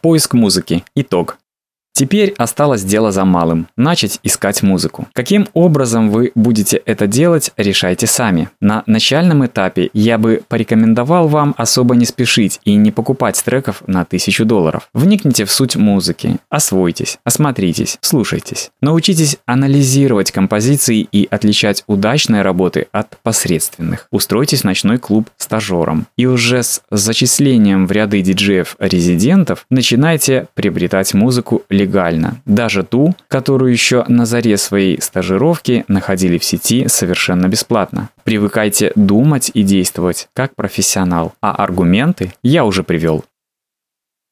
Поиск музыки. Итог. Теперь осталось дело за малым – начать искать музыку. Каким образом вы будете это делать, решайте сами. На начальном этапе я бы порекомендовал вам особо не спешить и не покупать треков на 1000 долларов. Вникните в суть музыки, освойтесь, осмотритесь, слушайтесь. Научитесь анализировать композиции и отличать удачные работы от посредственных. Устройтесь в ночной клуб стажером. И уже с зачислением в ряды диджеев-резидентов начинайте приобретать музыку легально легально, даже ту, которую еще на заре своей стажировки находили в сети совершенно бесплатно. Привыкайте думать и действовать как профессионал, а аргументы я уже привел.